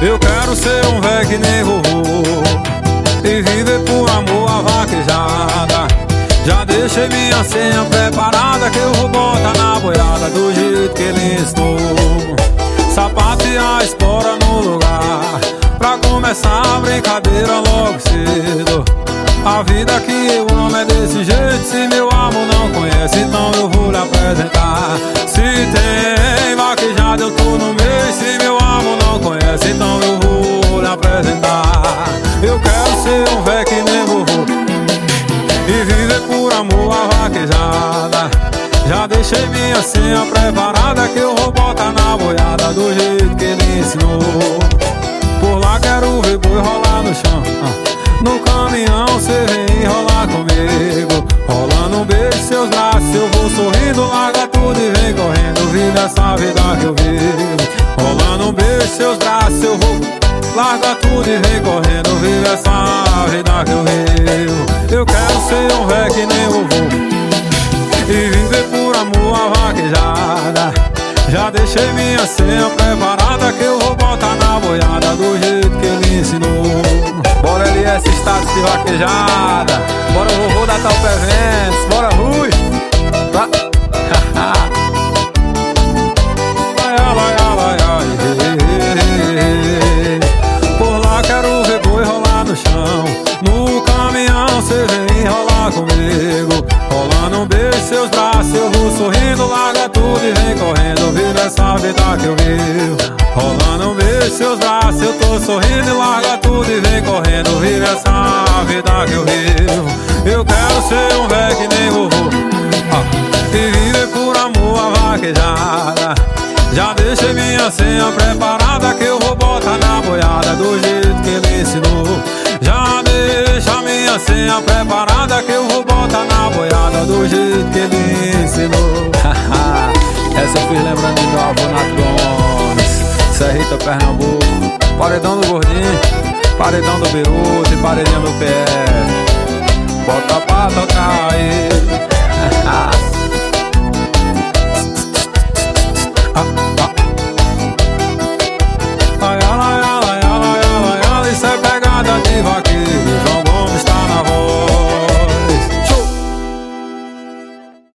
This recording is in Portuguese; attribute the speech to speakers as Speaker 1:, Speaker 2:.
Speaker 1: Eu quero ser um véi que nem vovô E viver por amor a vaquejada. Já deixei minha senha preparada Que eu vou botar na boiada Do jeito que ele estou. Sapato e a espora no lugar Pra começar a brincadeira logo cedo. A vida que eu amo é desse jeito Se meu Já deixei minha senha preparada Que eu vou botar na boiada Do jeito que ele ensinou. Por lá quero ver boi rolar no chão ah. No caminhão cê vem enrolar comigo. Rolando um beijo seus braços Eu vou sorrindo, larga tudo e vem correndo Vive essa vida que eu vivo. Rolando um beijo seus braços Eu vou larga tudo e vem Deixei minha senha preparada Que eu vou botar na boiada Do jeito que ele ensinou.
Speaker 2: Bora LS status de vaquejada. Bora vovô da Talpa Eventos
Speaker 1: Vida que eu vivo. Rolando beijo seus braços Eu tô sorrindo, larga tudo e vem correndo. Vive essa vida que eu vivo. Eu quero ser um velho que nem vovô. Ah, E viver por amor a vaquejada. Já deixei minha senha preparada Que eu vou botar na boiada Do jeito que ele ensinou. Já deixa minha senha preparada Que eu vou botar na boiada Do jeito
Speaker 2: Serrita Pernambuco Paredão do Gordinho Paredão do Beruto e paredinho do pé